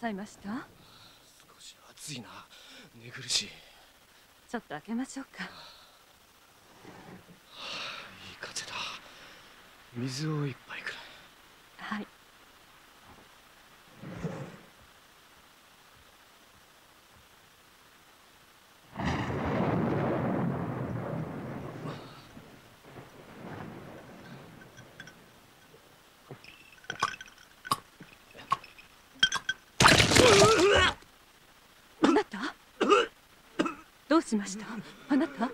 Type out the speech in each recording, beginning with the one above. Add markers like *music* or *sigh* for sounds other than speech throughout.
さいました？少し暑いな。寝苦しい。いいちょっと開けましょうか。風だ。水を一杯くらいはいあなたどうしました。あなた？あ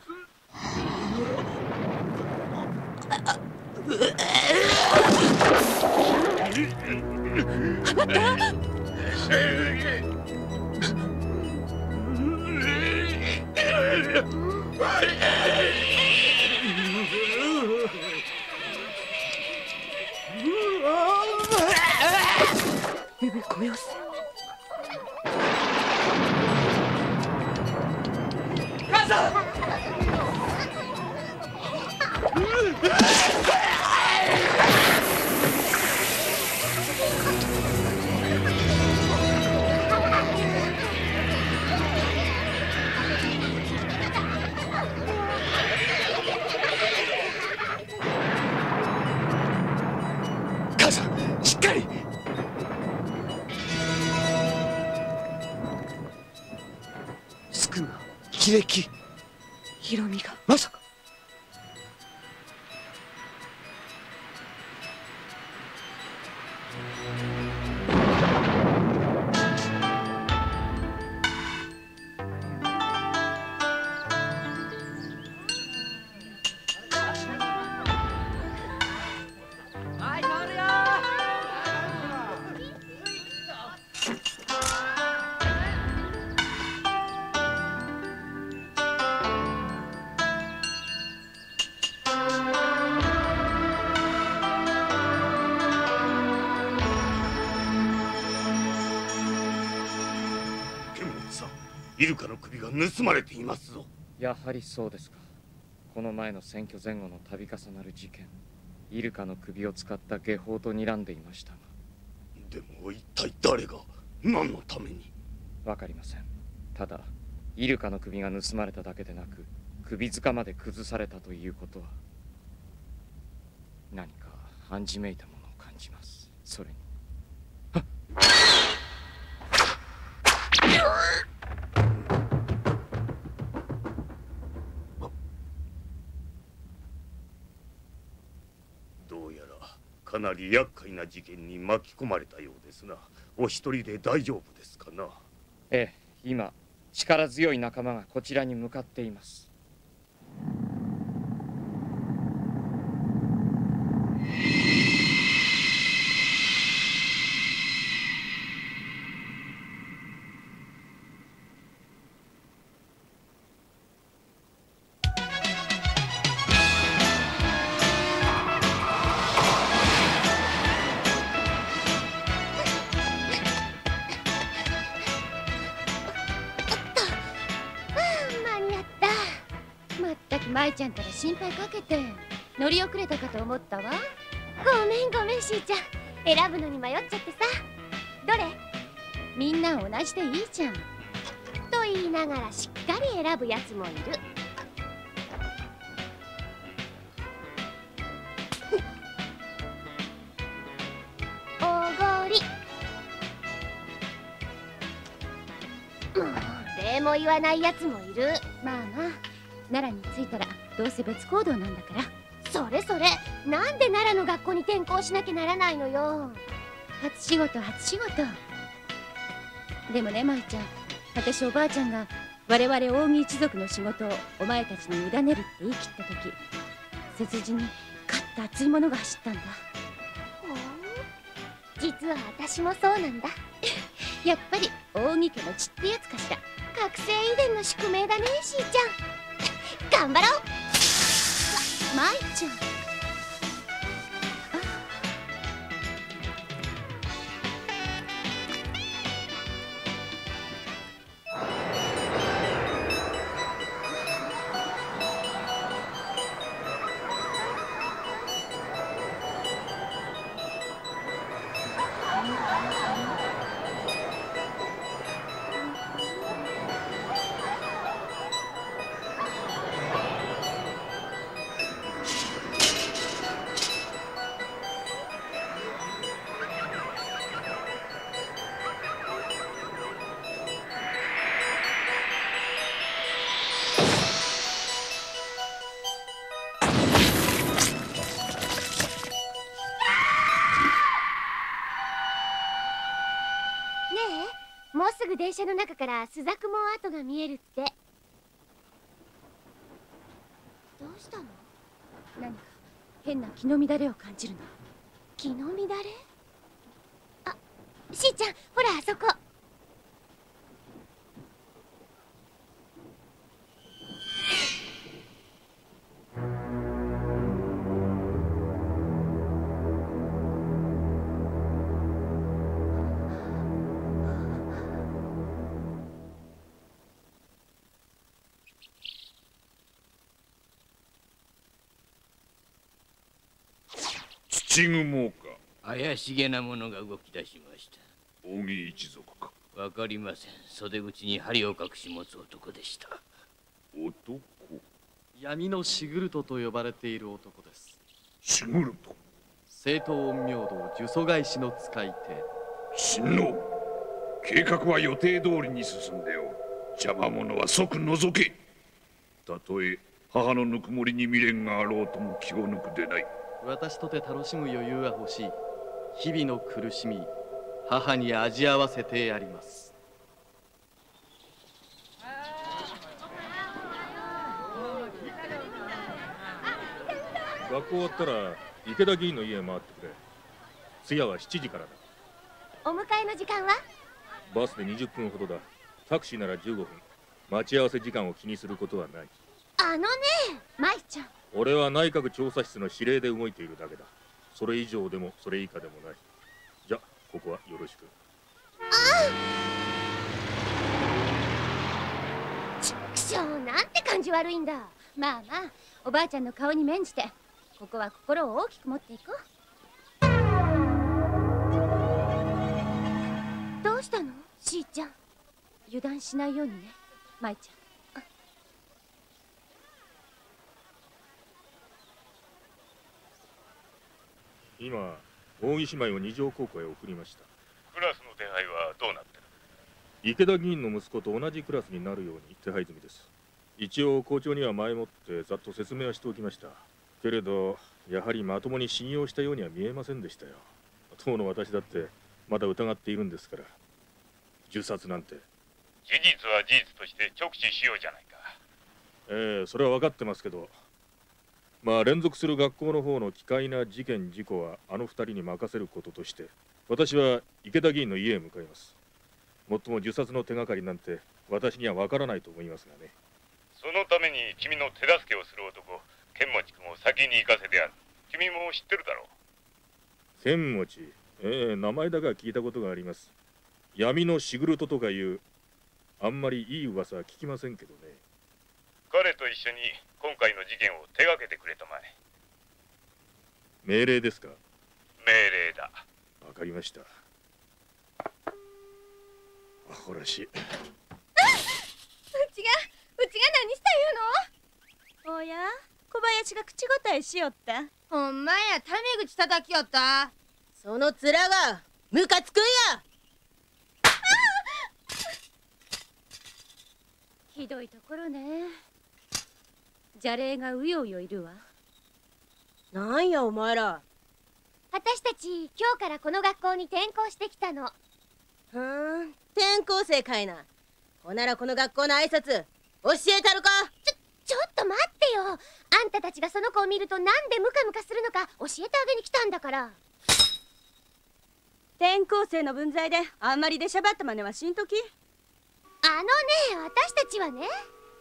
なた？ビビこよせ一撃ヒロミが。盗まれていますぞ。やはりそうですか。この前の選挙前後の度重なる事件イルカの首を使った下法と睨んでいましたが。でも一体誰が何のために？わかりません。ただイルカの首が盗まれただけでなく首塚まで崩されたということは何か暗示めいたものを感じます。それにかなり厄介な事件に巻き込まれたようですな。お一人で大丈夫ですかな？ええ今力強い仲間がこちらに向かっています。乗り遅れたかと思ったわ。ごめんごめんしーちゃん。選ぶのに迷っちゃってさ。どれ？みんな同じでいいじゃん。と言いながらしっかり選ぶやつもいる。おごり。もう礼も言わないやつもいる。まあまあ。奈良に着いたらどうせ別行動なんだから。それそれ。なんで奈良の学校に転校しなきゃならないのよ。初仕事初仕事。でもね舞ちゃん。私おばあちゃんが我々扇一族の仕事をお前たちに委ねるって言い切った時背筋にカッと熱いものが走ったんだ。実は私もそうなんだ。*laughs* やっぱり扇家の血ってやつかしら。覚醒遺伝の宿命だねしーちゃん。頑張ろう舞ちゃん。からスザクモ跡が見えるって。どうしたの？何か変な気の乱れを感じるの気の乱れ？あしーちゃんほらあそこ土雲か。怪しげなものが動き出しまし扇一族か。たわかりません。袖口に針を隠し持つ男でした。男。闇のシグルトと呼ばれている男です。シグルト。正統陰陽道呪詛返しの使い手。親王計画は予定通りに進んでおる。邪魔者は即除け。たとえ母のぬくもりに未練があろうとも気を抜くでない私とて楽しむ余裕は欲しい。日々の苦しみ母に味合わせてやります。学校終わったら池田議員の家へ回ってくれ。通夜は7時からだ。お迎えの時間は？バスで20分ほどだ。タクシーなら15分。待ち合わせ時間を気にすることはないあのね舞ちゃん。俺は内閣調査室の指令で動いているだけだ。それ以上でもそれ以下でもない。じゃここはよろしく。ちくしょうなんて感じ悪いんだ。まあまあおばあちゃんの顔に免じてここは心を大きく持っていこう。どうしたの？しーちゃん。油断しないようにね舞ちゃん今大木姉妹を二条高校へ送りました。クラスの手配はどうなってる？池田議員の息子と同じクラスになるように手配済みです。一応校長には前もってざっと説明はしておきました。けれどやはりまともに信用したようには見えませんでしたよ。当の私だってまだ疑っているんですから。自殺なんて。事実は事実として直視しようじゃないか。ええそれは分かってますけどまあ連続する学校の方の奇怪な事件事故はあの二人に任せることとして私は池田議員の家へ向かいます。もっとも自殺の手がかりなんて私には分からないと思いますがね。そのために君の手助けをする男剣持君を先に行かせてやる。君も知ってるだろう。剣持。ええ名前だけは聞いたことがあります。闇のシグルトとかいうあんまりいい噂は聞きませんけどね彼と一緒に今回の事件を手がけてくれたまえ。命令ですか？命令だ。わかりました。アホらしい。うちがうちが何した言うの？おや？小林が口答えしよった。ほんまやタメ口叩きよった？その面がムカつくんや。ひどいところね邪霊がうようよいるわ。なんやお前ら。私たち今日からこの学校に転校してきたの。ふーん。転校生かいな。ほならこの学校の挨拶教えたるか。ちょっと待ってよ。あんたたちがその子を見るとなんでムカムカするのか教えてあげに来たんだから。転校生の分際であんまり出しゃばった真似はしんとき。あのね私たちはね。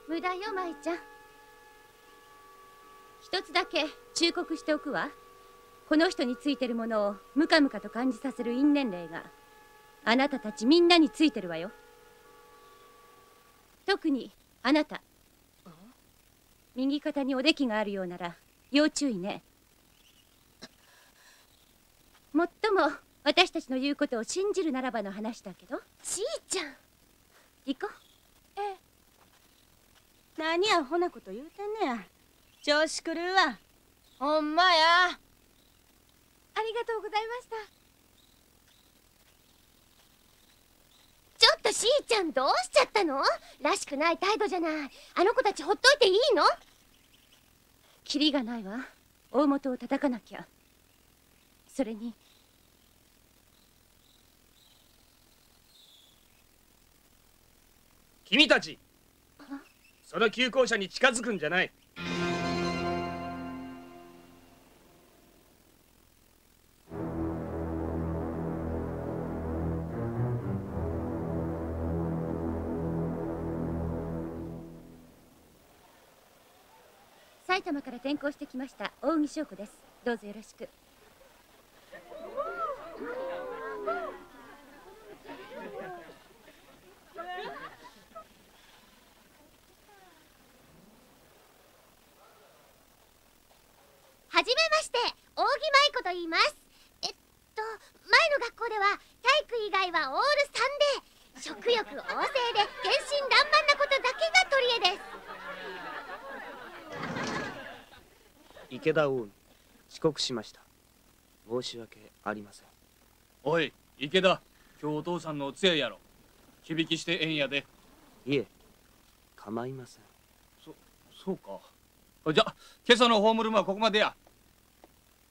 無駄よ舞ちゃん一つだけ忠告しておくわ。この人についてるものをムカムカと感じさせる因縁霊があなたたちみんなについてるわよ。特にあなた。右肩におできがあるようなら要注意ね。もっとも私たちの言うことを信じるならばの話だけど。ちいちゃん。行こう。ええ。何アホなこと言うてんねや調子狂うわ。ほんまや。ありがとうございました。ちょっとしーちゃんどうしちゃったの？らしくない態度じゃない。あの子たちほっといていいの？キリがないわ。大元を叩かなきゃ。それに。君たち。その旧校舎に近づくんじゃない埼玉から転校してきました大木翔子です。どうぞよろしく。はじめまして大木舞子と言います。えっと前の学校では体育以外はオール3で食欲旺盛で天真爛漫なことだけが取り柄です。池田近江遅刻しました。申し訳ありません。おい池田。今日お父さんのお通夜やろ。響きしてええんやで。いえ構いません。そうか。じゃ今朝のホームルームはここまでや。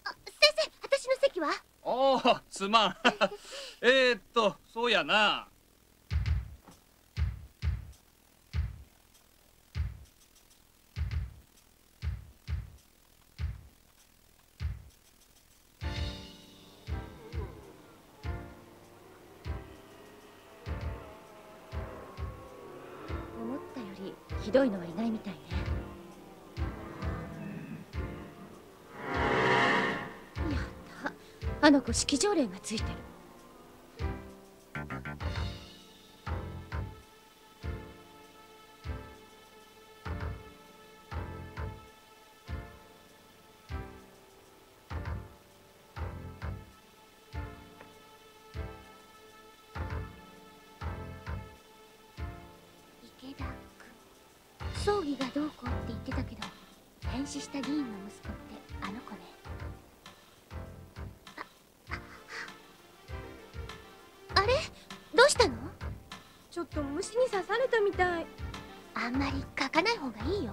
先生私の席は？おおすまん。*laughs* えーっとそうやなひどいのはいないみたいね。やった。あの子式条例がついてる。変死した議員の息子ってあの子ね。ああれ？どうしたの？ちょっと虫に刺されたみたい。あんまり書かない方がいいよ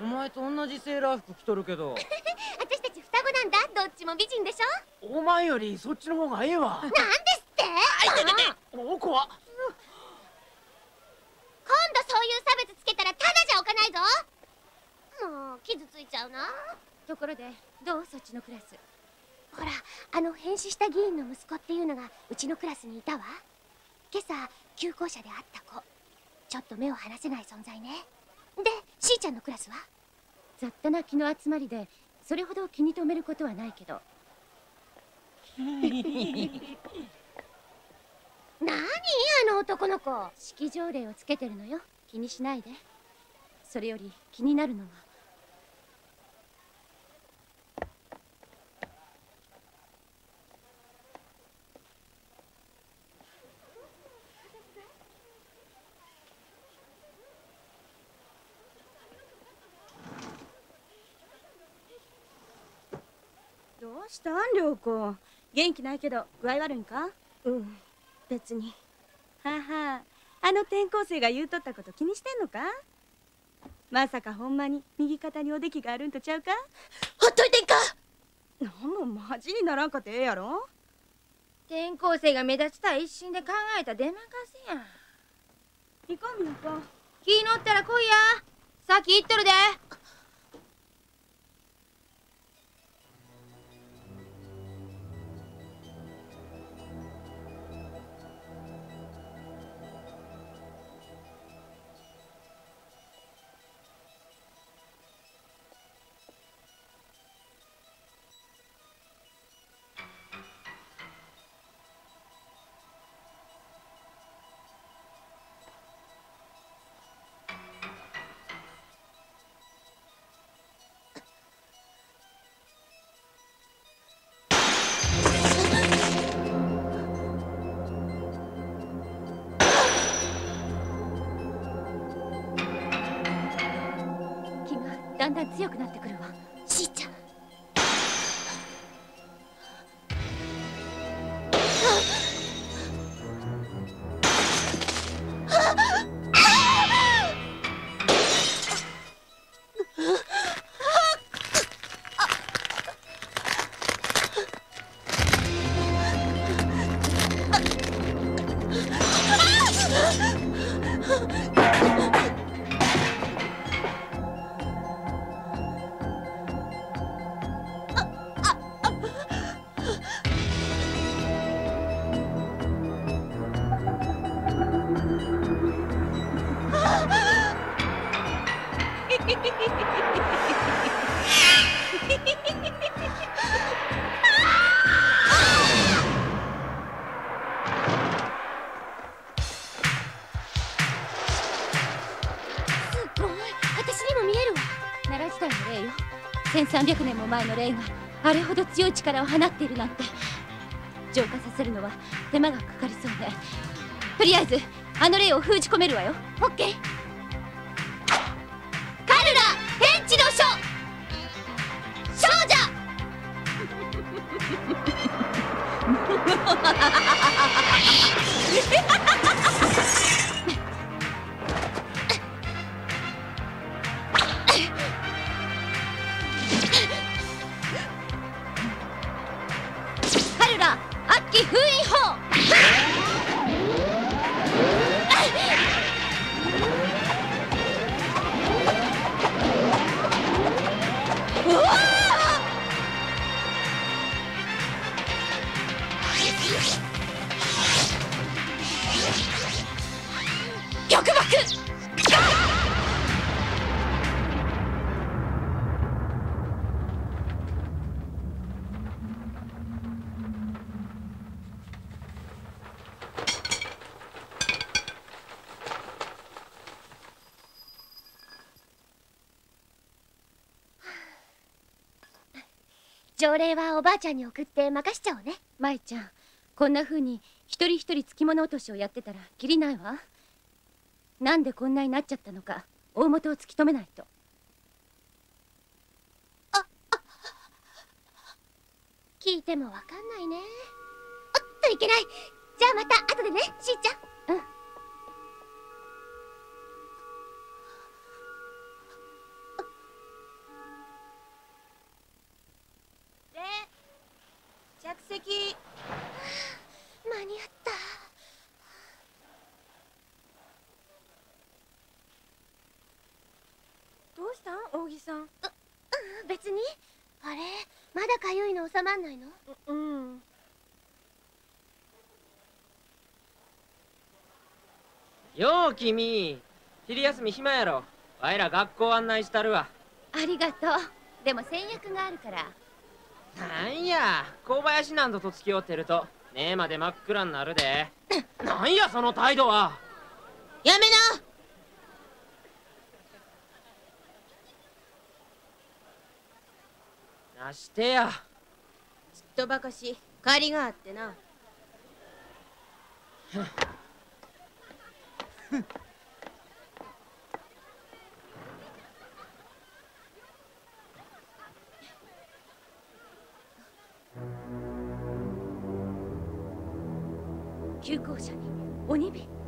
お前と同じセーラー服着とるけど。*laughs* 私たち双子なんだ。どっちも美人でしょ？お前よりそっちの方がええわ。なんですって？お怖っ。今度そういう差別つけたらただじゃおかないぞ。もう傷ついちゃうな。ところでどうそっちのクラス？ほらあの変死した議員の息子っていうのがうちのクラスにいたわ。今朝旧校舎で会った子。ちょっと目を離せない存在ねでしーちゃんのクラスは？雑多な気の集まりでそれほど気に留めることはないけど。*laughs* 何？あの男の子。式条例をつけてるのよ。気にしないで。それより気になるのはどうしたん涼子？元気ないけど具合悪いんか？うん別に。ははあの転校生が言うとったこと気にしてんのか？まさかほんまに右肩におできがあるんとちゃうか？ほっといてんか？なんもマジにならんかてええやろ？転校生が目立ちたい一心で考えた出任せや。ん行こうみんこ気乗ったら来いや。さっき言っとるでだんだん強くなってくるわ。霊があれほど強い力を放っているなんて。浄化させるのは手間がかかりそうでとりあえずあの霊を封じ込めるわよ。オッケー。条例はおばあちゃんに送って任しちゃおうね。舞ちゃんこんな風に一人一人つきもの落としをやってたらきりないわ。なんでこんなになっちゃったのか大元を突き止めないと。聞いてもわかんないね。おっといけない。じゃあまた後でねしーちゃん。うんさん。うん別に。あれ？まだかゆいの収まんないの？うん。よう君昼休み暇やろ。わいら学校案内したるわ。ありがとう。でも先約があるから。なんや小林なんぞと付き合ってると。目まで真っ暗になるで。*laughs* なんやその態度は。やめななしてや。ちっとばかし借りがあってな。急行車に鬼火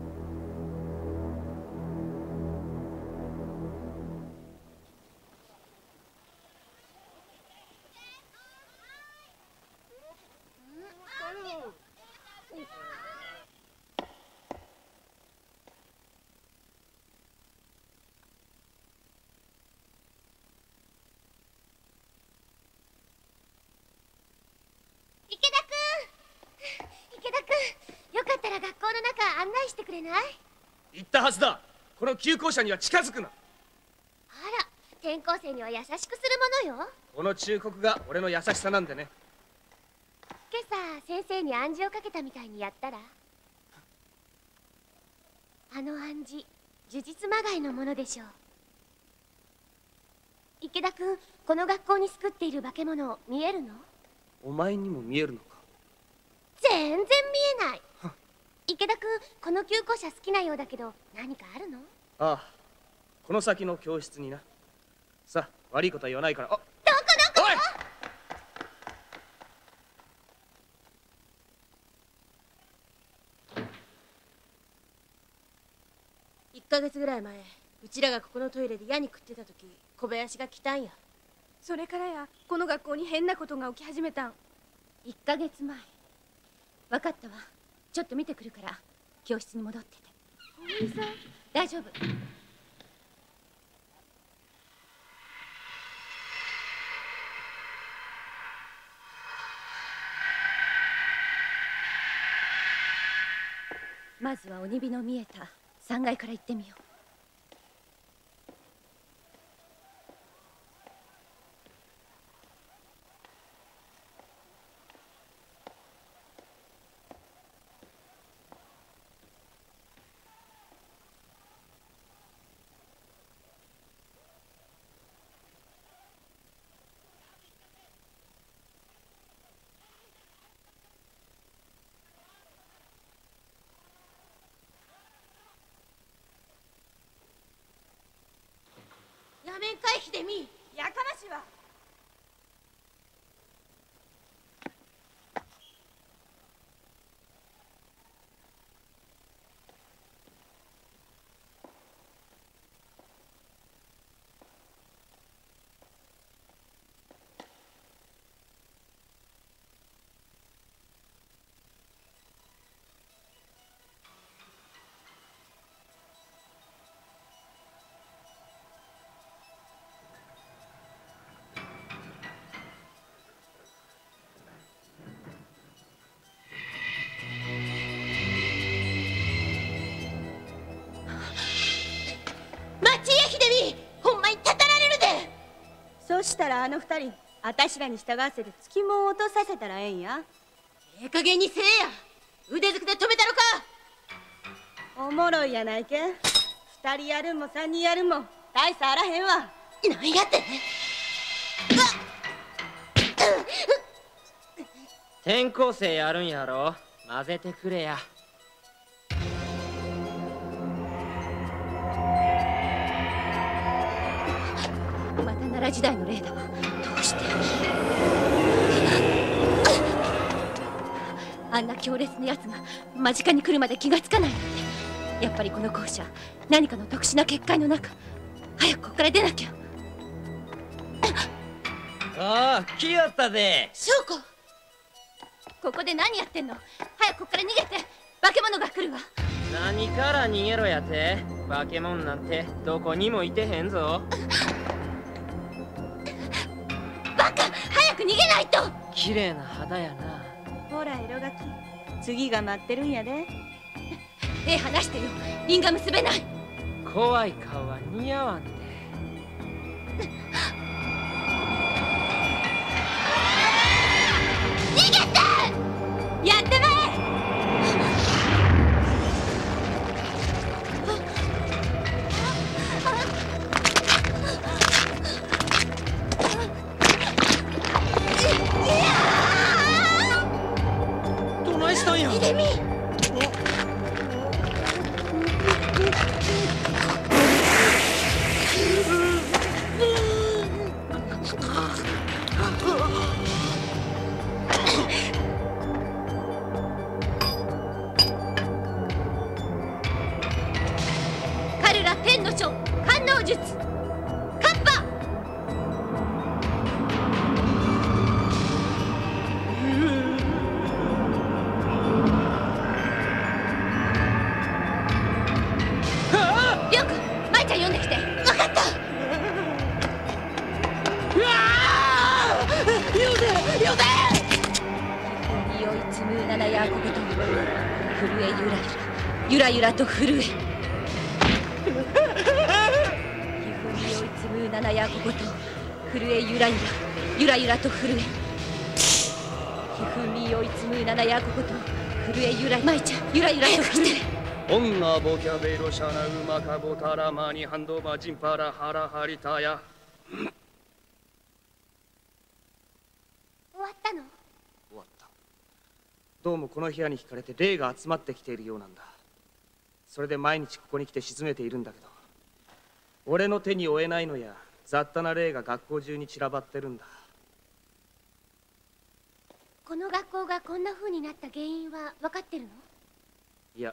ったはずだ。この急行車には近づくな。あら転校生には優しくするものよ。この忠告が俺の優しさなんでね。今朝先生に暗示をかけたみたいにやったら。あの暗示呪術まがいのものでしょう。池田くんこの学校に救っている化け物見えるの？お前にも見えるのか？全然見えない池田くんこの急行車好きなようだけど何かあるの？ああこの先の教室にな。さあ悪いことは言わないから。あどこどこ？1ヶ月ぐらい前うちらがここのトイレでヤに食ってた時小林が来たんや。それからやこの学校に変なことが起き始めたん。1ヶ月前。分かったわちょっと見てくるから教室に戻ってて。さん大丈夫。まずは鬼火の見えた3階から行ってみよう。あの二人あたしらに従わせて月も落とさせたらええんや。ええ加減にせえや。腕ずくで止めたろか。おもろいやないけ。二人やるんも三人やるんも大差あらへんわ。何やって。転校生やるんやろ。混ぜてくれや。また奈良時代の例だわして。あんな強烈なやつが間近に来るまで気がつかないなんて。やっぱりこの校舎何かの特殊な結界の中。早くここから出なきゃ。ああ来やったで。翔子ここで何やってんの。早くここから逃げて。化け物が来るわ。何から逃げろやて。化け物なんてどこにもいてへんぞ綺麗な肌やな。ほら色がき次が待ってるんやで。*laughs* 手離してよ。リンガ結べない。怖い顔は似合わんで。*laughs* 逃げて！やってまえハンドバジンパラハラハリタヤ終わったの？終わった。どうもこの部屋に惹かれて霊が集まってきているようなんだ。それで毎日ここに来て沈めているんだけど。俺の手に負えないのや雑多な霊が学校中に散らばってるんだ。この学校がこんな風になった原因は分かってるの？いや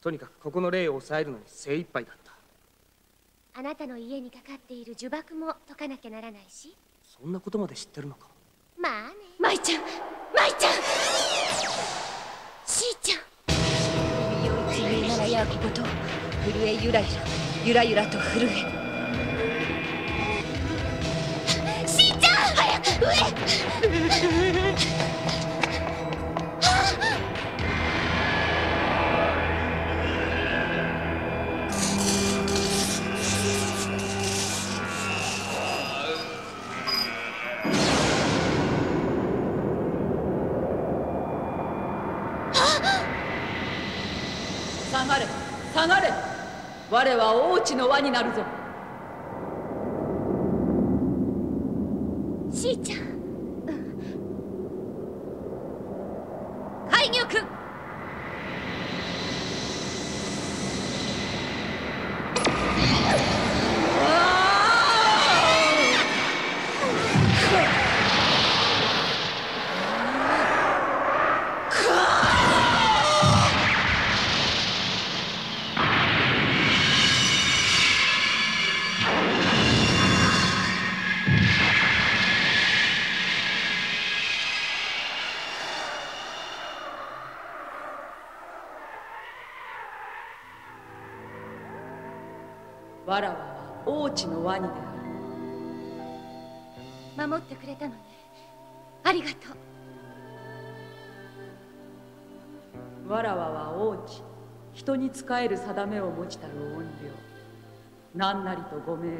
とにかくここの霊を抑えるのに精一杯だあなたの家にかかっている呪縛も解かなきゃならないし。そんなことまで知ってるのか？まあね。舞ちゃん舞ちゃん。しーちゃん。海を一にならややここと。震えゆらゆらゆらゆらと震え。しんちゃん早く上我は王地の輪になるぞ。える定めを持ちたる怨霊何なりとご命令を。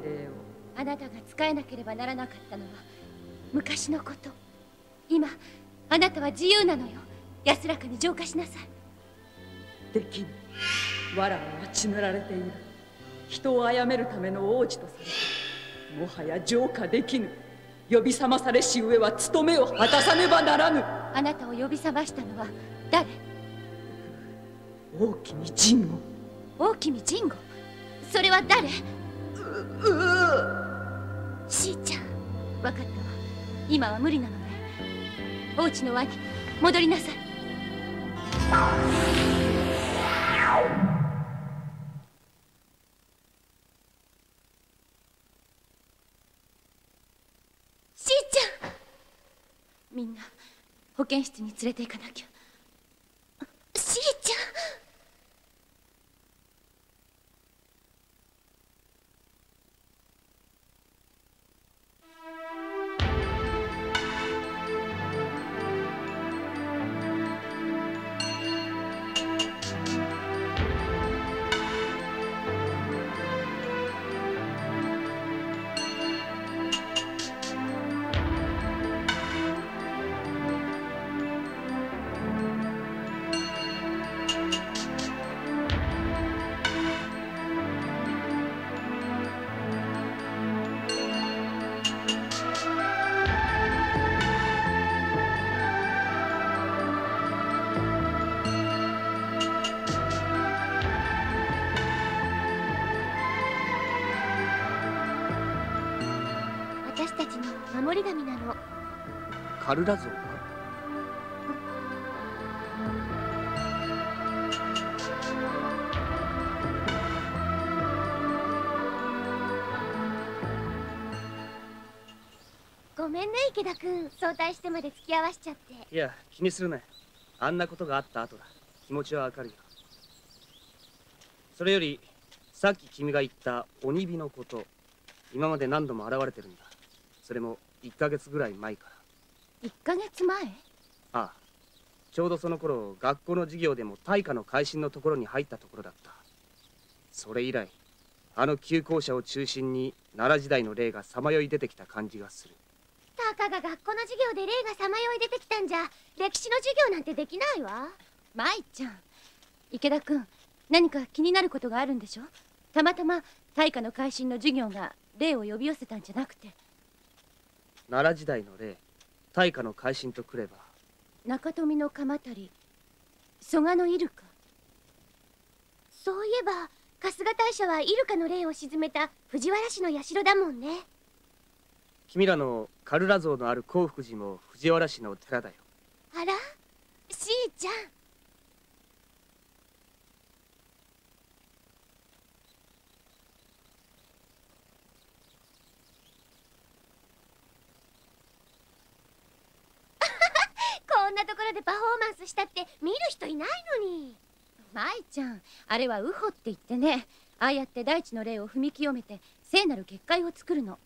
あなたが使えなければならなかったのは昔のこと。今あなたは自由なのよ。安らかに浄化しなさい。できぬ。わらわは血塗られている。人を殺めるための王子とされもはや浄化できぬ。呼び覚まされし上は務めを果たさねばならぬ。あなたを呼び覚ましたのは誰？大きに陣吾大君神吾それは誰？ううしーちゃん。分かったわ。今は無理なのね。お家の輪に戻りなさい。しーちゃん。みんな保健室に連れて行かなきゃ。カルラ像かごめんね池田君早退してまで付き合わしちゃって。いや気にするなよ。あんなことがあった後だ。気持ちはわかるよ。それよりさっき君が言った鬼火のこと今まで何度も現れてるんだ。それも1ヶ月ぐらい前から1ヶ月前？ああ。ちょうどその頃学校の授業でも大化の改新のところに入ったところだった。それ以来あの旧校舎を中心に奈良時代の霊がさまよい出てきた感じがする。タカが学校の授業で霊がさまよい出てきたんじゃ歴史の授業なんてできないわ。舞ちゃん。池田君何か気になることがあるんでしょ？たまたま大化の改新の授業が霊を呼び寄せたんじゃなくて。奈良時代の霊大化の改新とくれば。中富の鎌足り蘇我のイルカ。そういえば春日大社はイルカの霊を鎮めた藤原氏の社だもんね。君らのカルラ像のある興福寺も藤原氏の寺だよ。あらしーちゃんこんなところでパフォーマンスしたって見る人いないのに。舞ちゃんあれはウホって言ってね。ああやって大地の霊を踏み清めて聖なる結界を作るの。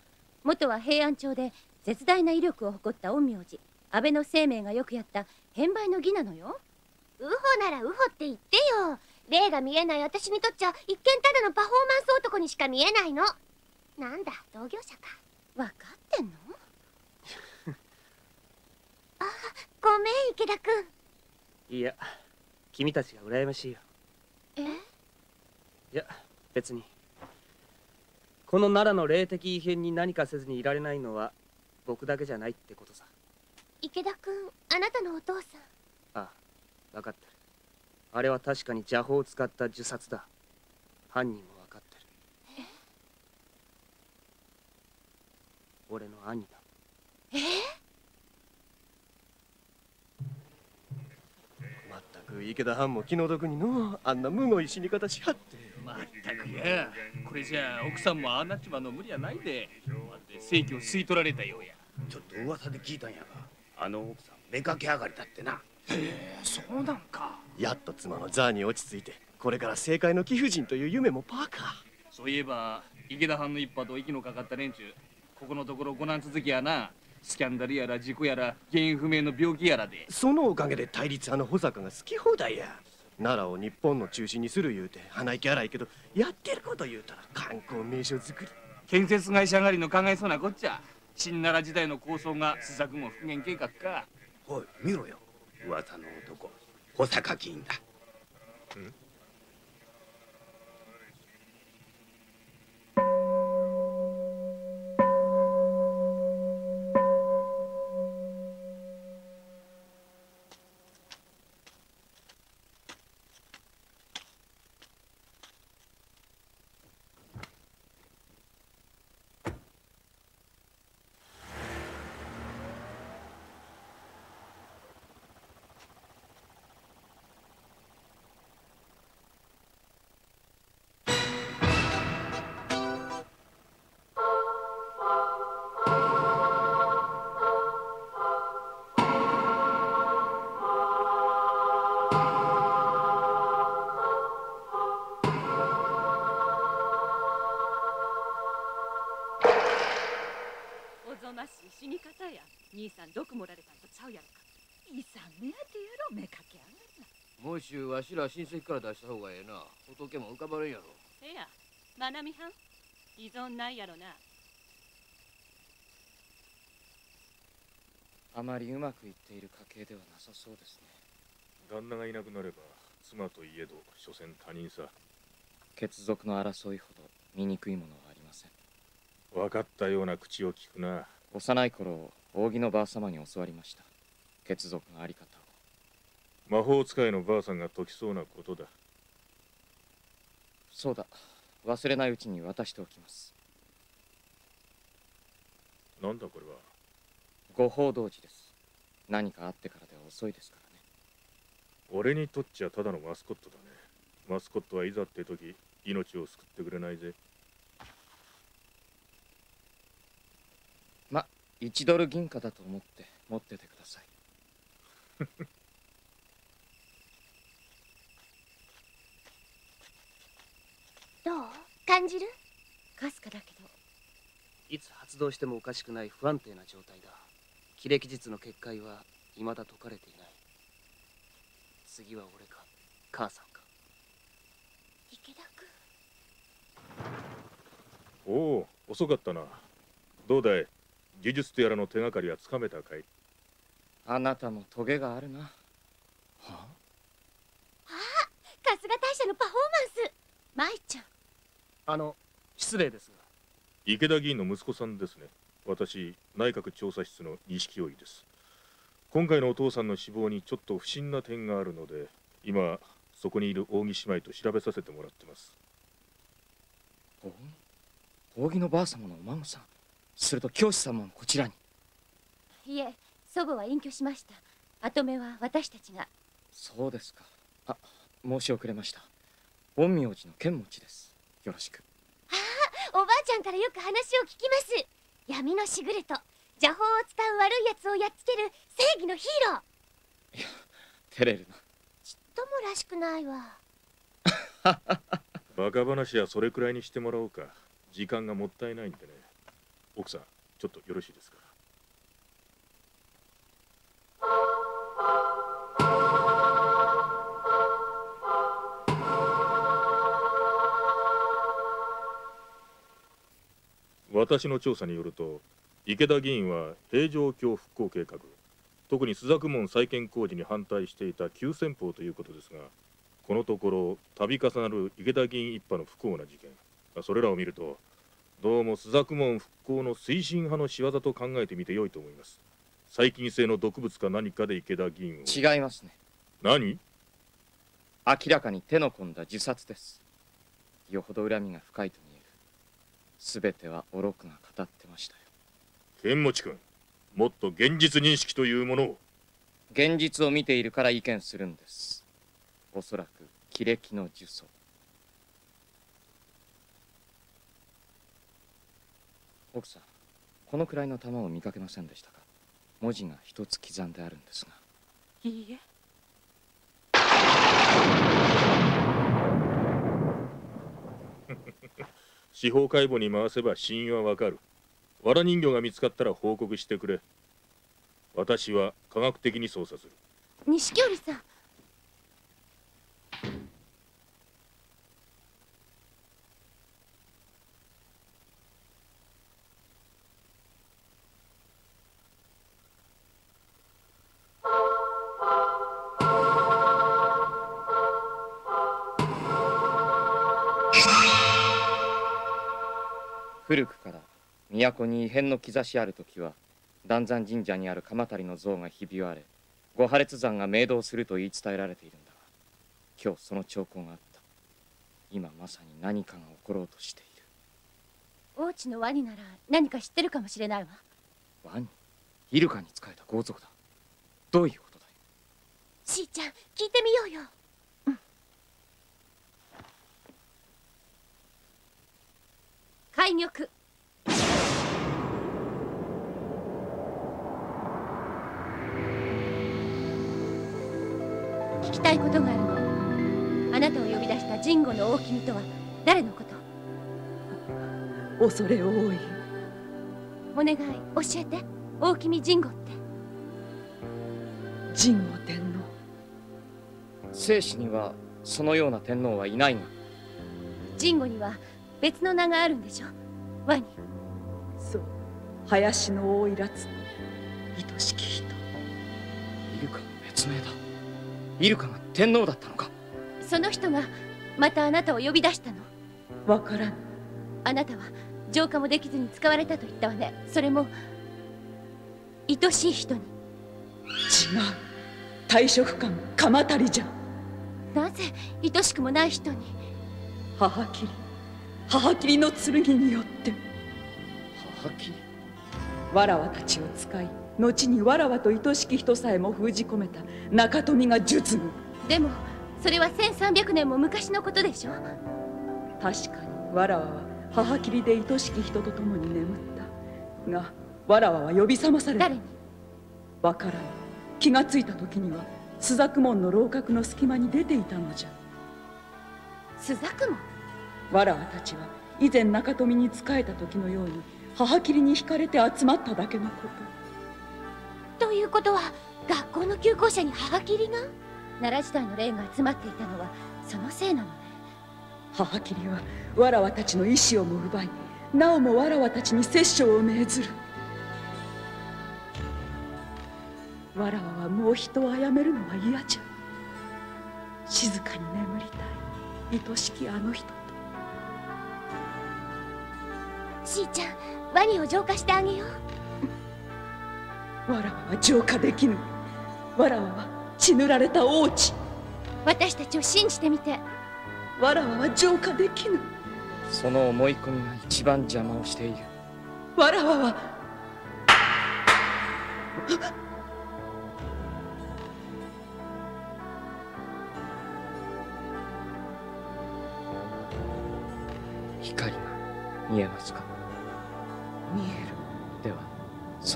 元は平安朝で絶大な威力を誇った陰陽師安倍の生命がよくやった変売の儀なのよ。ウホならウホって言ってよ。霊が見えない私にとっちゃ一見ただのパフォーマンス男にしか見えないの。なんだ同業者か。分かってんの？あ *laughs* ごめん池田くんいや君たちが羨ましいよ。え？いや別に。この奈良の霊的異変に何かせずにいられないのは僕だけじゃないってことさ。池田くんあなたのお父さん。ああ分かってる。あれは確かに邪法を使った自殺だ。犯人も分かってる。俺の兄だ。えまったく池田藩も気の毒にのあんな無語い死に方しはって。まったくや。これじゃあ奥さんもああなっちまうの無理はないで。正規を吸い取られたようや。ちょっと噂で聞いたんやがあの奥さん目かけ上がりだってな。そうなんか。やっと妻のザーに落ち着いてこれから政界の貴婦人という夢もパーかそういえば池田藩の一派と息のかかった連中ここのところご難続きやなスキャンダルやら事故やら原因不明の病気やらで。そのおかげで対立派の保坂が好き放題や。奈良を日本の中心にする言うて鼻息荒いけどやってること言うたら観光名所作り。建設会社上がりの考えそうなこっちゃ。新奈良時代の構想が施策も復元計画かおい見ろよ。噂の男。保坂議員だしら親戚から出した方がええな。仏も浮かばれんやろ。せや。まなみはん依存ないやろな。あまりうまくいっている家系ではなさそうですね。旦那がいなくなれば妻といえど所詮他人さ。血族の争いほど醜いものはありません。分かったような口を聞くな。幼い頃扇のばあ様に教わりました。血族のあり方。を魔法使いのばあさんが解きそうなことだ。そうだ。忘れないうちに渡しておきます。なんだこれは？ご報道時です。何かあってからでは遅いですからね。俺にとっちゃただのマスコットだね。マスコットはいざって時命を救ってくれないぜ。ま1ドル銀貨だと思って持っててください *laughs* どう？感じる？かすかだけど。いつ発動してもおかしくない不安定な状態だ。切れ期日の結界は未だ解かれていない。次は俺か母さんか。池田おお遅かったな。どうだい？技術とやらの手がかりはつかめたかい？あなたもトゲがあるな。あ？春日大社のパフォーマンス。舞ちゃんあの失礼ですが。池田議員の息子さんですね。私内閣調査室の錦織です。今回のお父さんの死亡にちょっと不審な点があるので今そこにいる扇姉妹と調べさせてもらってます。扇扇のばあ様のお孫さん。すると教師様もこちらに。いえ祖母は隠居しました。跡目は私たちが。そうですか。あ申し遅れました。陰陽師の剣持ちですよろしく。おばあちゃんからよく話を聞きます。闇のしぐれと邪法を使う悪いやつをやっつける正義のヒーロー。照れるな。ともらしくないわ。*laughs* バカ話はそれくらいにしてもらおうか。時間がもったいないんでね。奥さんちょっとよろしいですか？私の調査によると池田議員は平城京復興計画特に朱雀門再建工事に反対していた急先鋒ということですがこのところ度重なる池田議員一派の不幸な事件それらを見るとどうも朱雀門復興の推進派の仕業と考えてみてよいと思います。細菌性の毒物か何かで池田議員を。違いますね。何？明らかに手の込んだ自殺です。よほど恨みが深いと全ては愚かが語ってましたよ。剣持君もっと現実認識というものを。現実を見ているから意見するんです。おそらく亀裂の呪詛。奥さんこのくらいの玉を見かけませんでしたか？文字が一つ刻んであるんですが。いいえ *laughs* 司法解剖に回せば死因はわかる。藁人形が見つかったら報告してくれ。私は科学的に捜査する。錦織さん。古くから都に異変の兆しある時は断山神社にある鎌足の像がひび割れご破裂山が明動すると言い伝えられているんだが今日その兆候があった。今まさに何かが起ころうとしている。王子のワニなら何か知ってるかもしれないわ。ワニイルカに仕えた豪族だ。どういうことだい？しーちゃん聞いてみようよ、うん、開玉聞きたいことがあるの。あなたを呼び出した神護の大君とは誰のこと？恐れ多い。お願い。教えて。大君神護って。神護天皇。生死にはそのような天皇はいないが。神護には別の名があるんでしょワニそう。林の大いらつ愛しき人。イルカの別名だ。イルカが天皇だったのか。その人がまたあなたを呼び出したの。わからん。あなたは浄化もできずに使われたと言ったわね。それも愛しい人に。違う。退職官鎌足りじゃ。なぜ愛しくもない人に。母切り母切りの剣によって。母切り？わらわたちを使い後にわらわと愛しき人さえも封じ込めた。中富が術具。でもそれは1300年も昔のことでしょ確かにわらわは母切りで愛しき人と共に眠った。がわらわは呼び覚まされ誰に？わからん。気がついた時には朱雀門の楼閣の隙間に出ていたのじゃ。朱雀門？わらわたちは以前中富に仕えた時のように母切りに惹かれて集まっただけのこと。ということは学校の旧校舎に母切りが奈良時代の霊が集まっていたのはそのせいなのね。母切りはわらわたちの意志をも奪いなおもわらわたちに殺生を命ずる。わらわはもう人を殺めるのは嫌じゃ。静かに眠りたい。愛しきあの人しーちゃんワニを浄化してあげよう。わらわは浄化できぬ。わらわは血塗られた王子。私たちを信じてみて。わらわは浄化できぬ。その思い込みが一番邪魔をしている。わらわは。光が見えますか？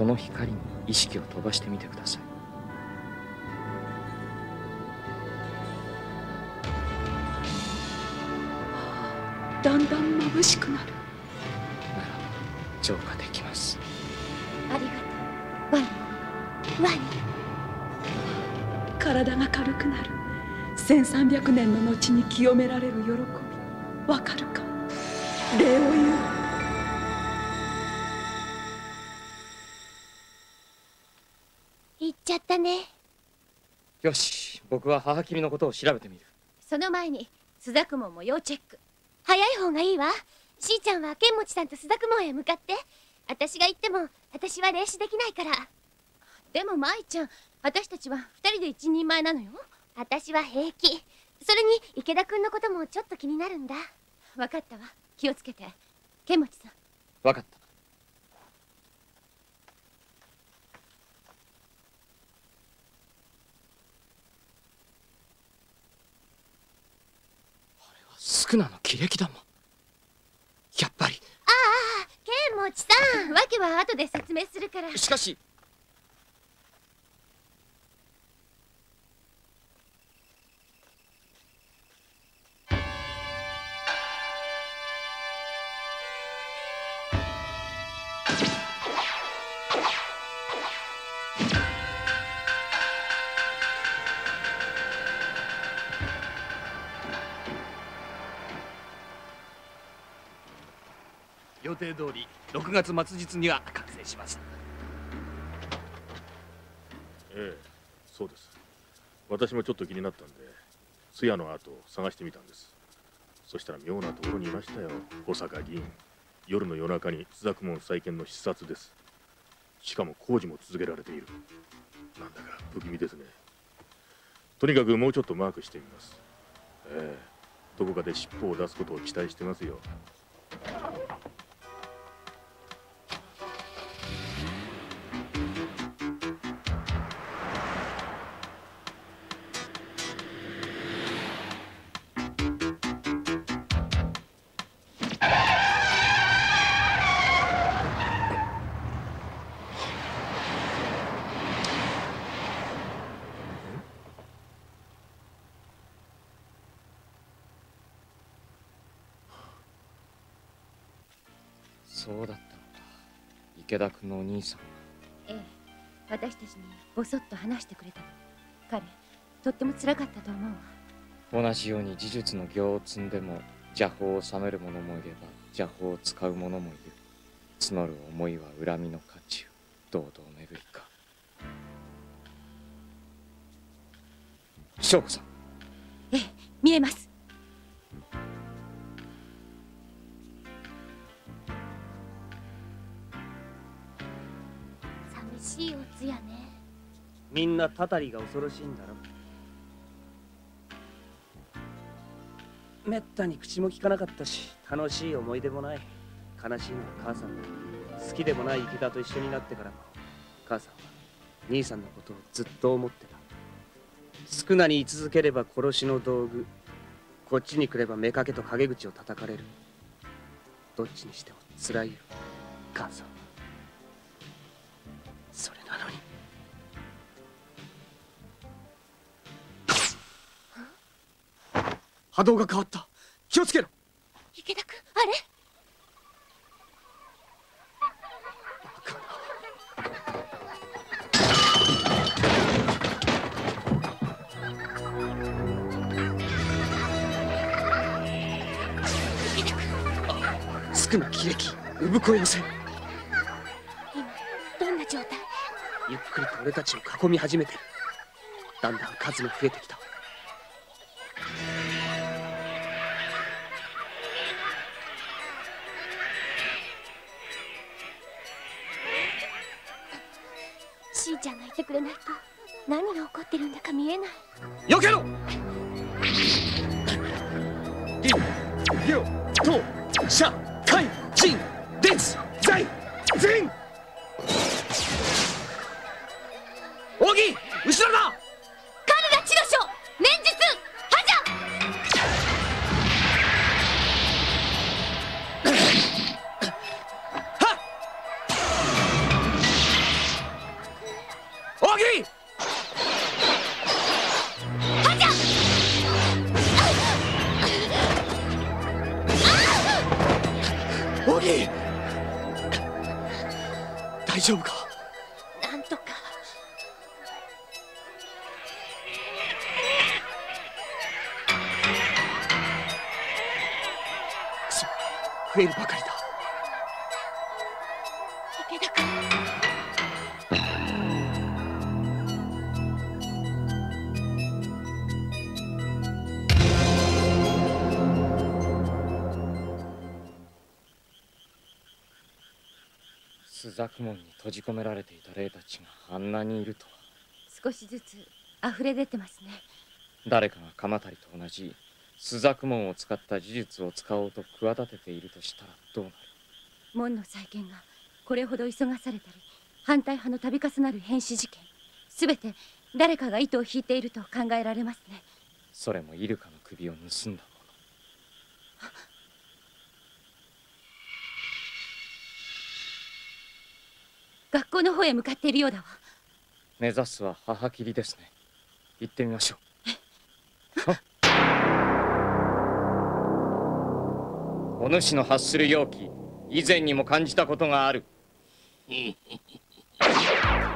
その光に意識を飛ばしてみてください。だんだん眩しくなる。浄化できます。ありがとう。ワニ。ワニ。体が軽くなる。1300年の後に清められる喜び。わかるか。礼をよし僕は母君のことを調べてみる。その前にスザクモンも要チェック。早い方がいいわ。しーちゃんは剣持さんとスザクモンへ向かって。私が行っても私は霊視できないから。でも舞ちゃん私たちは二人で一人前なのよ。私は平気。それに池田君のこともちょっと気になるんだ。分かったわ。気をつけて。剣持さん。分かったスクナの亀裂玉やっぱり。ああ剣持さん。わけは後で説明するから。しかし定通り6月末日には完成します。ええそうです。私もちょっと気になったんで通夜の後探してみたんです。そしたら妙なところにいましたよ。保坂議員。夜の夜中に朱雀門再建の視察です。しかも工事も続けられている。なんだか不気味ですね。とにかくもうちょっとマークしてみます。ええどこかで尻尾を出すことを期待してますよ。兄さん。ええ。私たちにボソッと話してくれたの。彼とっても辛かったと思うわ。同じように呪術の行を積んでも邪法を冷める者もいれば邪法を使う者もいる。募る思いは恨みの渦中。堂々巡りか翔子さん。ええ見えますみんなたたりが恐ろしいんだろ。めったに口も利かなかったし楽しい思い出もない。悲しいのは母さんだ好きでもない池田と一緒になってから。も母さんは兄さんのことをずっと思ってた。少なに居続ければ殺しの道具。こっちに来れば妾と陰口を叩かれる。どっちにしても辛いよ。母さん波動が変わった。気をつけろ。池田君あれ？少な亀裂産子寄せ。今どんな状態？ゆっくりと俺たちを囲み始めてる。だんだん数も増えてきたちゃんがいてくれないと。何が起こってるんだか見えない。避けろ。竜竜とシャ閉じ込められていた霊たちがあんなにいるとは。少しずつ溢れ出てますね。誰かが鎌足と同じ朱雀門を使った呪術を使おうと企てているとしたらどうなる？門の再建がこれほど急がされたり反対派の度重なる変死事件すべて誰かが糸を引いていると考えられますね。それもイルカの首を盗んだ学校の方へ向かっているようだわ。目指すは母切りですね。行ってみましょう。お主の発する容器以前にも感じたことがある *laughs*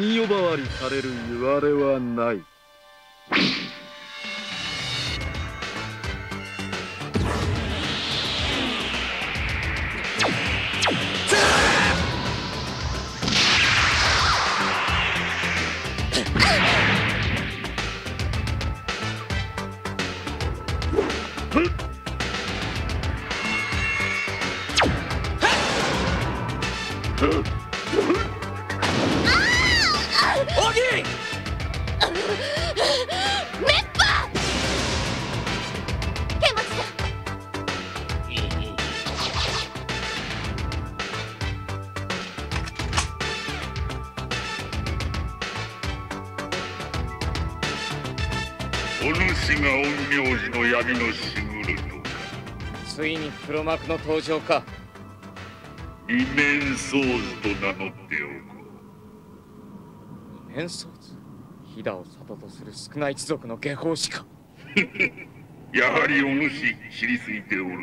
呼ばわりされるいわれはない。黒幕の登場か。二面相図と名乗っておこ二面相図飛騨を里とする少ない一族の下法師か。うやはりお主知りすぎておるな。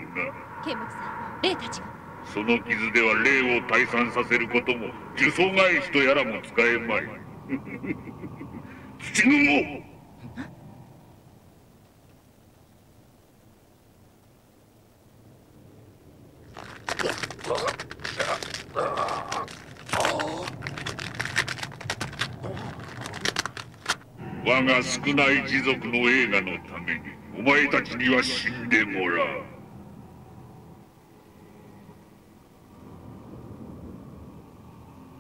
剣持さん。霊たちが。その傷では霊を退散させることも呪詛返しとやらも使えまい。土のも少ない一族の映画のためにお前たちには死んでもらう。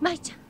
舞ちゃん。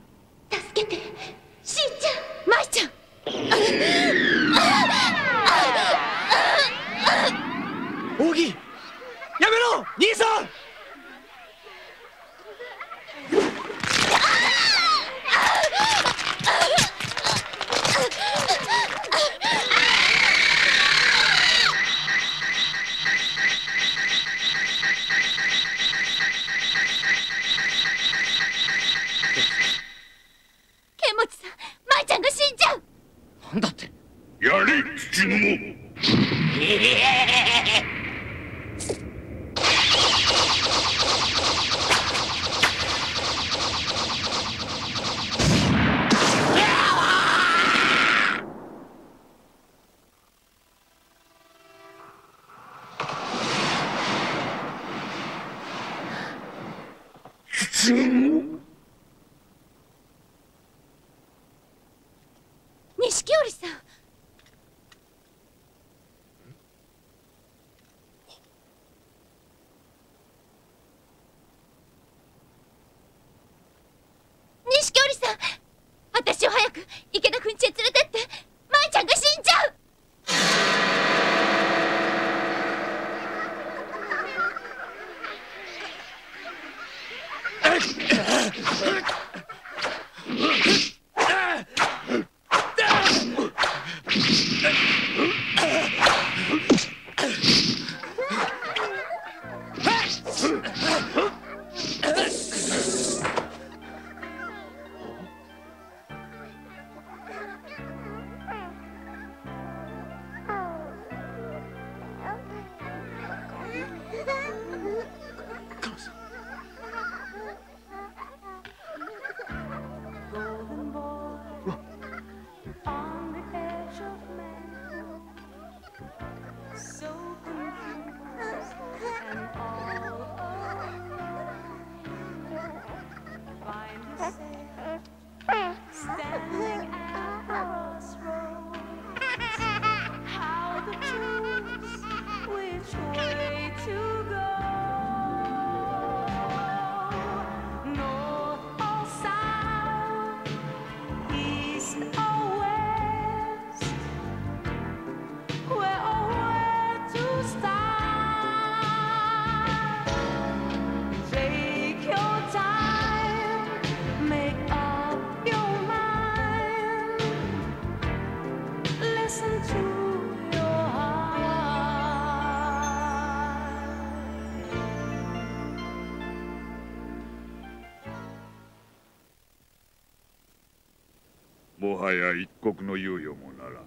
や一国の猶予もなら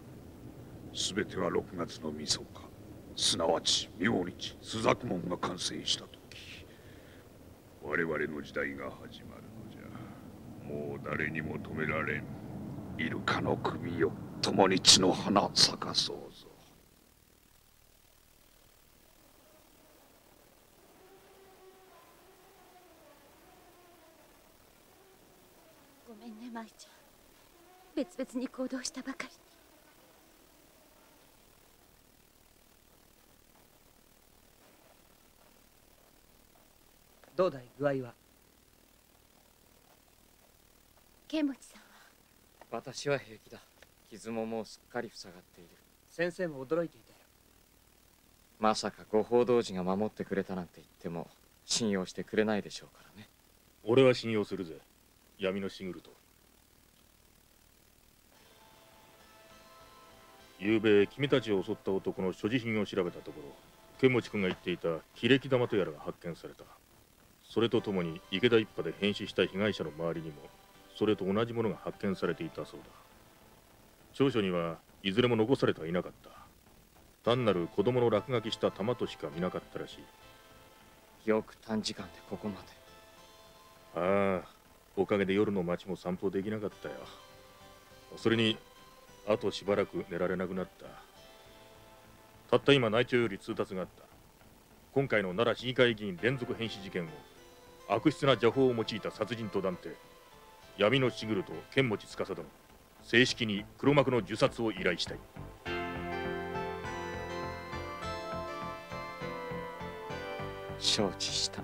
全ては6月のみそか。すなわち明日朱雀門が完成した時。我々の時代が始まるのじゃ。もう誰にも止められん。イルカの首よ共に血の花咲かそうぞ。ごめんね舞ちゃん。別々に行動したばかり。にどうだい具合は？剣持さん私は平気だ。傷ももうすっかり塞がっている。先生も驚いていたよ。まさかご報道寺が守ってくれたなんて言っても信用してくれないでしょうからね。俺は信用するぜ。闇のシグルト昨べ君たちを襲った男の所持品を調べたところ剣持君が言っていた霹靂玉とやらが発見された。それとともに池田一派で変死した被害者の周りにもそれと同じものが発見されていたそうだ。調書にはいずれも残されてはいなかった。単なる子供の落書きした玉としか見なかったらしい。よく短時間でここまで。ああおかげで夜の街も散歩できなかったよ。それにあとしばらく寝られなくなった。たった今内調より通達があった。今回の奈良市議会議員連続変死事件を悪質な邪法を用いた殺人と断定。闇のしぐると剣持司殿正式に黒幕の受殺を依頼したい。承知した。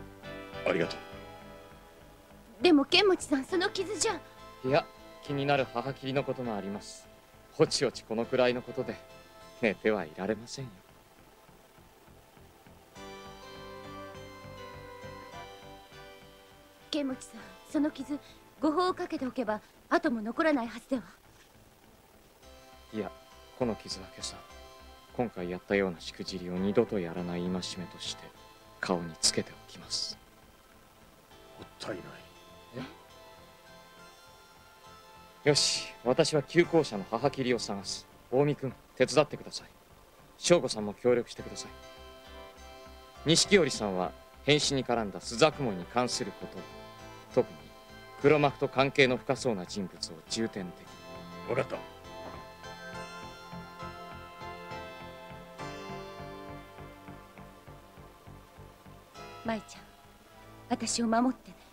ありがとう。でも剣持さんその傷じゃ。いや気になる母切りのこともありますおちおちこのくらいのことで寝てはいられませんよ。剣持さんその傷誤報をかけておけば後も残らないはずでは。いやこの傷は今朝今回やったようなしくじりを二度とやらない戒めとして顔につけておきます。もったいないよし私は旧校舎の母切りを探す。近江君手伝ってください。翔子さんも協力してください。錦織さんは変死に絡んだ朱雀門に関すること特に黒幕と関係の深そうな人物を重点的に。分かった。舞ちゃん私を守ってね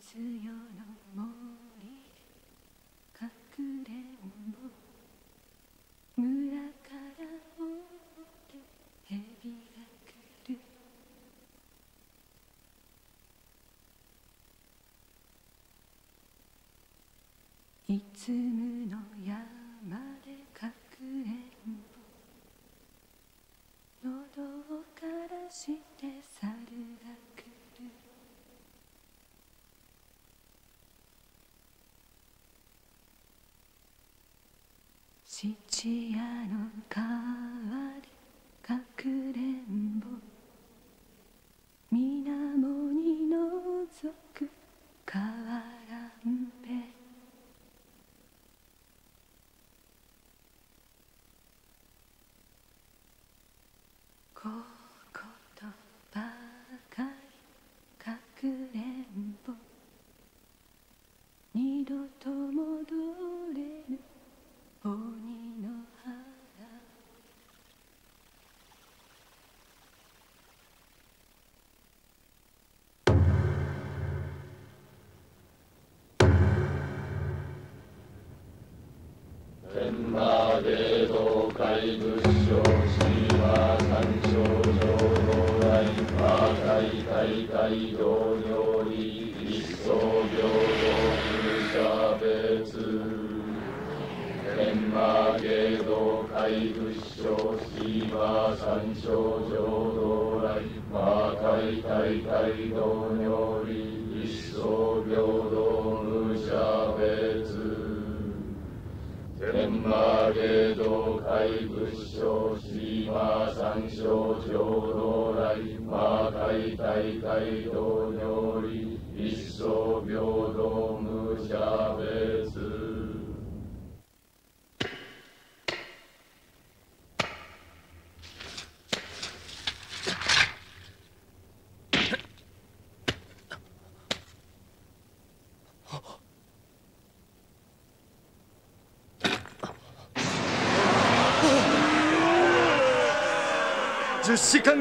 つよの森かくれんぼ村から降りて蛇が来るいつもの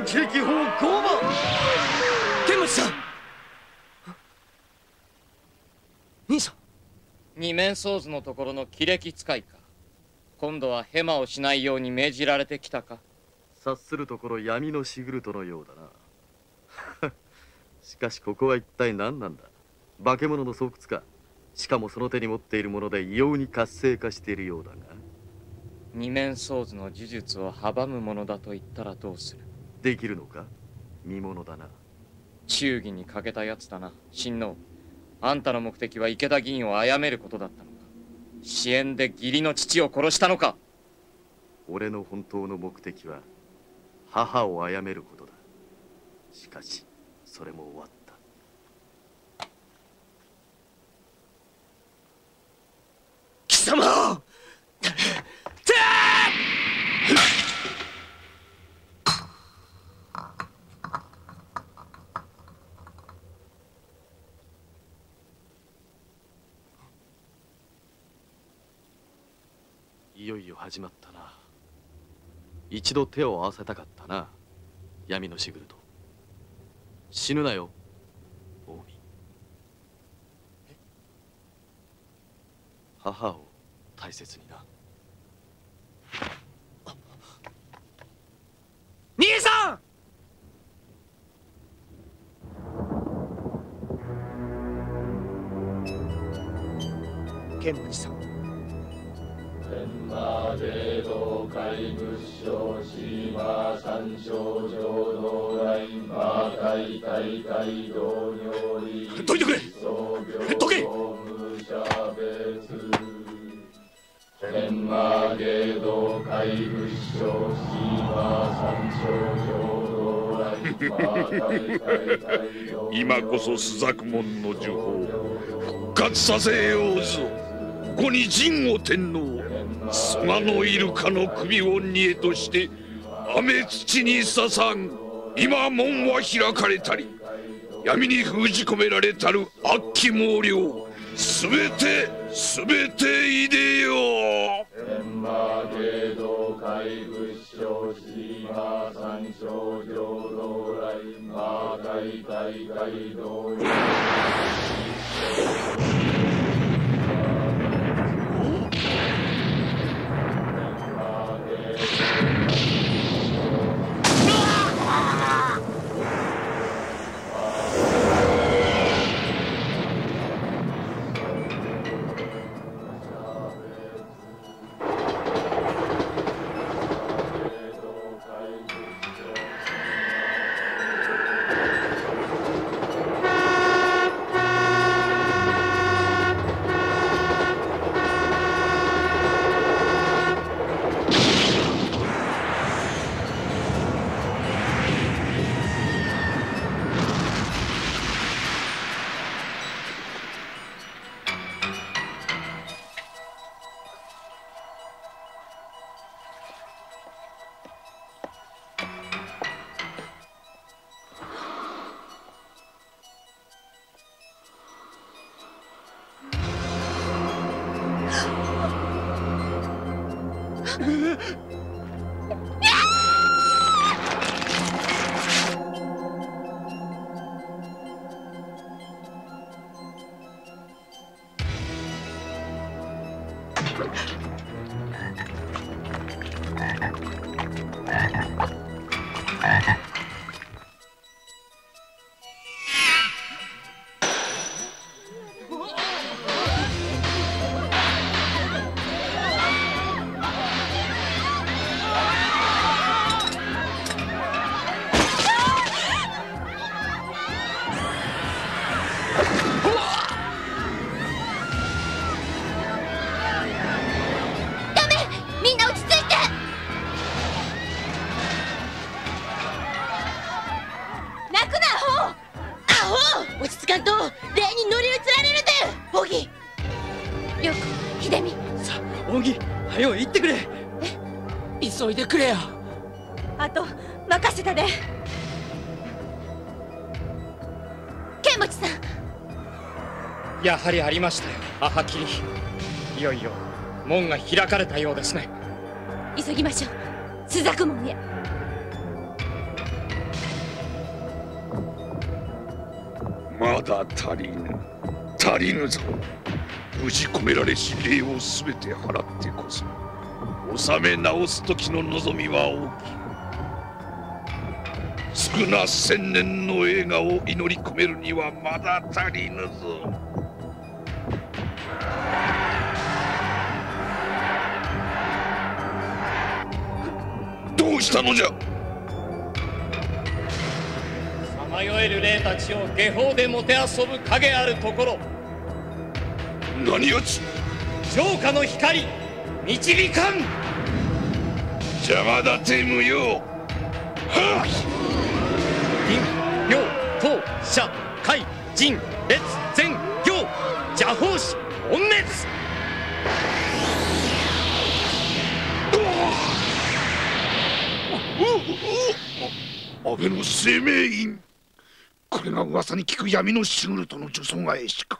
士官騎歴法ゴーマ剣持さん兄さん。二面相図のところの騎歴使いか。今度はヘマをしないように命じられてきたか。察するところ闇のシグルトのようだな。*laughs* しかしここは一体何なんだ。化け物の巣窟か。しかもその手に持っているもので異様に活性化しているようだが。二面相図の呪術を阻むものだと言ったらどうする？できるのか？見ものだな。忠義に欠けたやつだな。親王。あんたの目的は池田議員を殺めることだったのか？支援で義理の父を殺したのか？俺の本当の目的は母を殺めることだ。しかしそれも終わった。貴様よいよ始まったな。一度手を合わせたかったな闇のシグルと。死ぬなよ近江母を大切にな。兄さん！剣持さん島三少浄土来魔界大会道によりどいてくれ。どけ無差別天馬芸道会仏性島三少浄土来魔界大会道今こそ朱雀門の呪法復活させようぞ。ここに神武天皇。蘇我のイルカの首を煮えとして雨土に捧ぐ今門は開かれたり。闇に封じ込められたる悪鬼猛量。すべてすべていでよ天馬芸道会仏性島三少浄土来。魔界大会道。くれよ。あと任せたで剣持さん。やはりありましたよ母切りいよいよ門が開かれたようですね。急ぎましょう。朱雀門へ。まだ足りぬ。足りぬぞ。無事込められし礼をすべて払って。こそ納め直す時の望みは大きい少な千年の栄華を祈り込めるにはまだ足りぬぞ。どうしたのじゃ？さまよえる霊たちを下方でもてあそぶ影あるところ。何やつ？浄化の光導かん邪魔だて無用陰陽東社海人列全行。邪法師怨滅。安倍の生命院。これが噂に聞く闇のシグルトの女装返しか。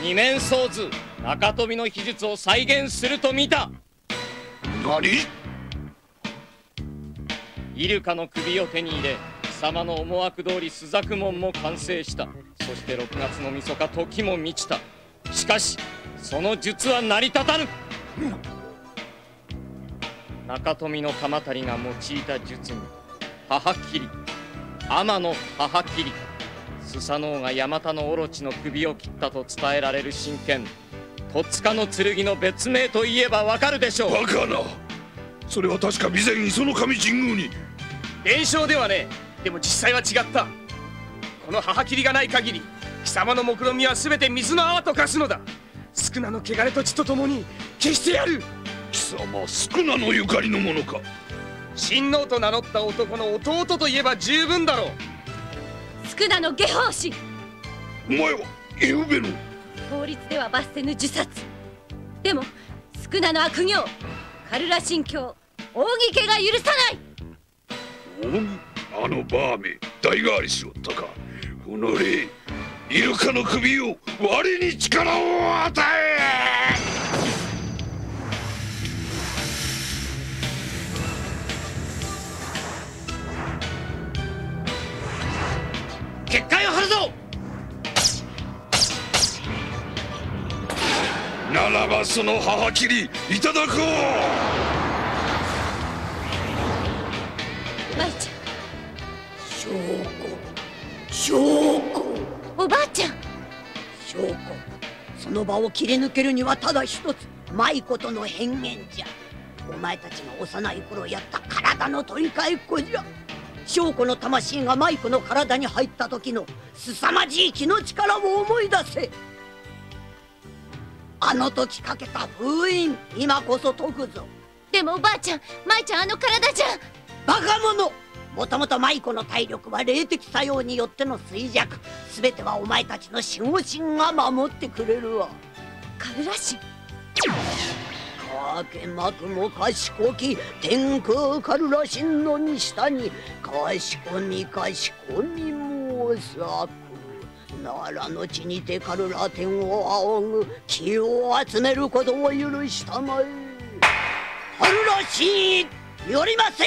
二面相図中富の秘術を再現すると見た。何？イルカの首を手に入れ貴様の思惑通り朱雀門も完成した。そして6月のみそか時も満ちた。しかしその術は成り立たぬ。中富の鎌足りが用いた術に母切り。天の母切り。スサノオがヤマタのオロチの首を切ったと伝えられる真剣戸塚の剣の別名といえばわかるでしょう。バカな。それは確か備前磯の神神宮に。伝承ではねでも実際は違った。この母切りがない限り貴様の目論見は全て水の泡と化すのだ。宿儺の汚れと血とともに消してやる。貴様宿儺のゆかりのものか。親王と名乗った男の弟といえば十分だろう。宿儺の下方師。お前はゆうべの法律では罰せぬ自殺。でも宿儺の悪行カルラ神教扇家が許さない。扇あのバーメ代替わりしおったか。おのれイルカの首を我に力を与えならばその母切りいただこう舞ち証拠証拠ゃん。おばあちゃん証拠その場を切り抜けるにはただ一つ。舞子との変幻じゃ。お前たちが幼い頃やった体の取り替えっこじゃ証拠の魂が舞子の体に入った時の凄まじい気の力を思い出せ。あの時かけた封印今こそ解くぞ。でもおばあちゃん舞ちゃんあの体じゃ。バカ者。もともと舞子の体力は霊的作用によっての衰弱。全てはお前たちの守護神が守ってくれるわ。カルラ神かけまくも賢き天空カルラ神のに下に賢み賢み申さく奈良の地にてカルラ天を仰ぐ気を集めることを許したまえ。カルラ神よりませ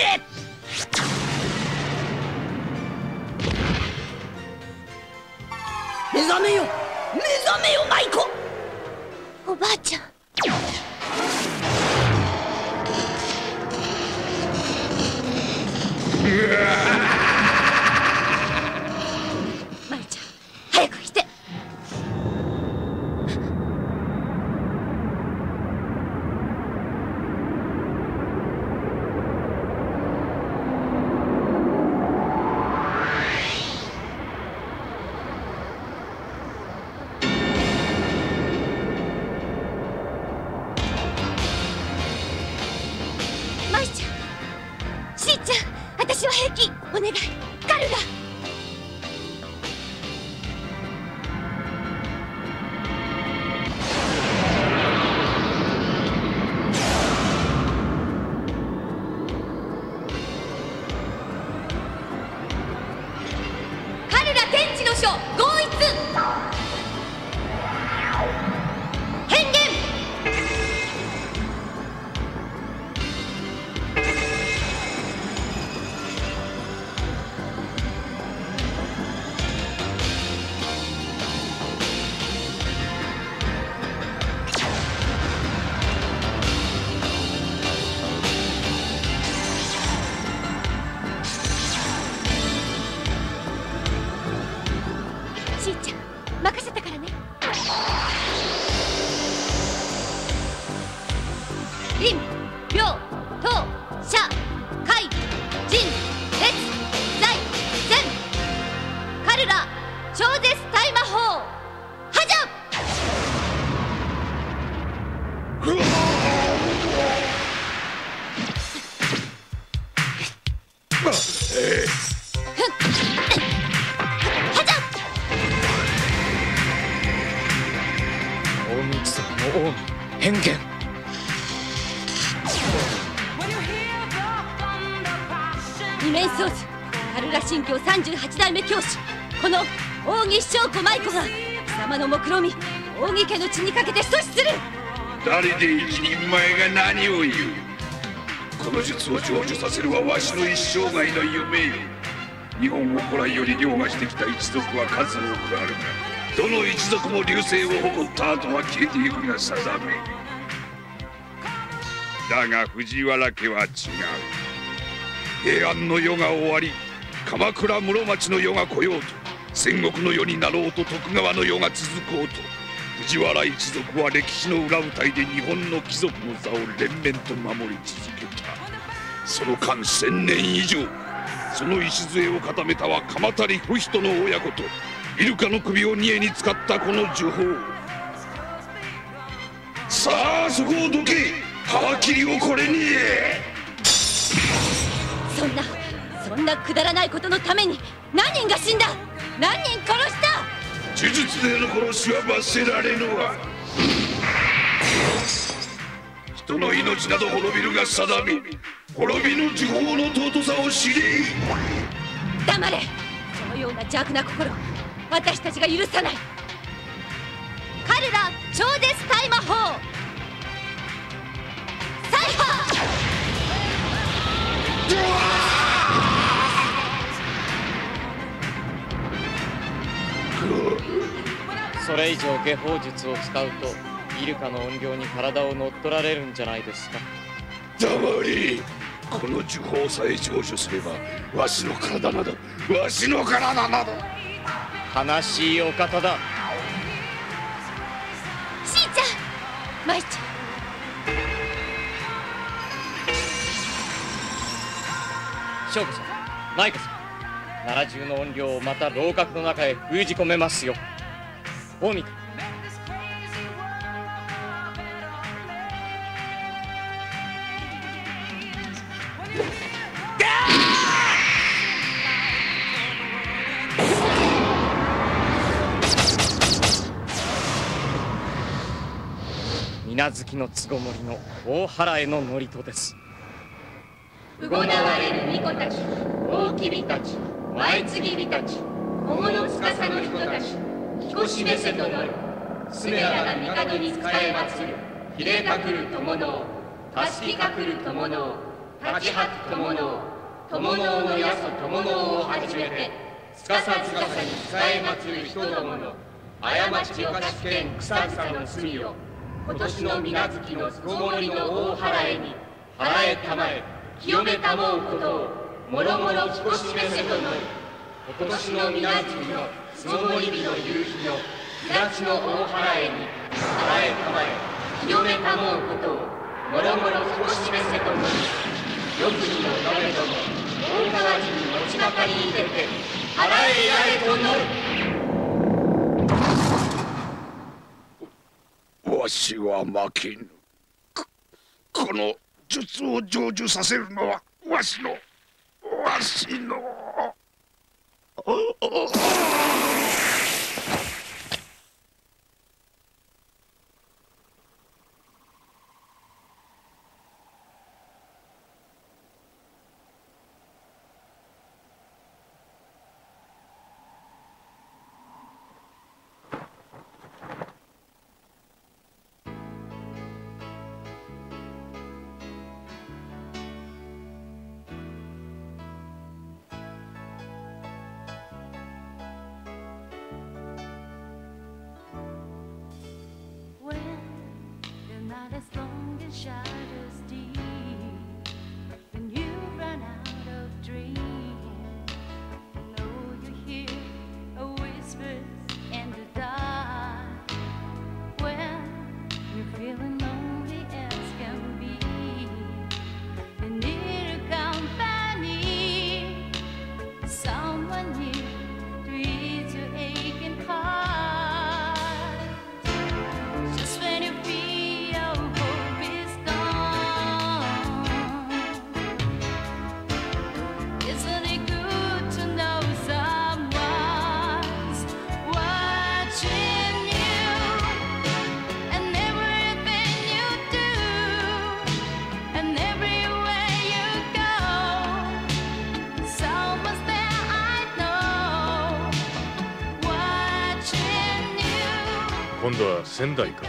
目覚めよ。目覚めよ舞子おばあちゃん。舞 *laughs* 江一族の王変幻二面相図カルラ神教38代目教師この扇翔子舞子が貴様の目論み扇家の血にかけて阻止する。誰で一人前が何を言う。この術を成就させるはわしの一生涯の夢よ。日本を古来より凌駕してきた一族は数多くあるがどの一族も流星を誇った後は消えていくが定め。だが藤原家は違う。平安の世が終わり鎌倉室町の世が来ようと戦国の世になろうと徳川の世が続こうと藤原一族は歴史の裏舞台で日本の貴族の座を連綿と守り続けた。その間千年以上その礎を固めたは鎌足不人の親子とイルカの首を二重に使ったこの呪法。さあそこをどけ。皮切りをこれにそんなそんなくだらないことのために何人が死んだ？何人殺した？呪術での殺しは罰せられぬわ。人の命など滅びるが定め滅びぬ呪法の尊さを知れ。黙れ。そのような邪悪な心私たちが許さない。カルラ超絶大魔法。サイファそれ以上下法術を使うとイルカの音量に体を乗っ取られるんじゃないですか。黙れこの呪法さえ成就すればわしの体などわしの体など悲しいお方だ。しーちゃんまいちゃん。翔子さん舞子さん奈良中の音量をまた楼閣の中へ封じ込めますよ。大見水月のつごもりの大原への祝詞です。うごなわれる巫女たち大きびたち前継ぎびたち桃の司の人たち彦示せとなるすべらが帝に仕え祭る比例かくる友のたすきかくる友の立ち吐く友の友ののやそ友のをはじめて司司に仕え祭る人どもの過ちをかしけん草の罪を今年の水無月のつごもりの大払えに払えたまえ清めたもうことをもろもろ彦示せとのり今年の水無月のつごもり日の夕日の日立の大払えに払えたまえ清めたもうことをもろもろ彦示せとのりよくにの誰とも大川路に持ちまかりに出て払えやれとのるわしは負けぬ。この術を成就させるのはわしのわしの。度は仙台か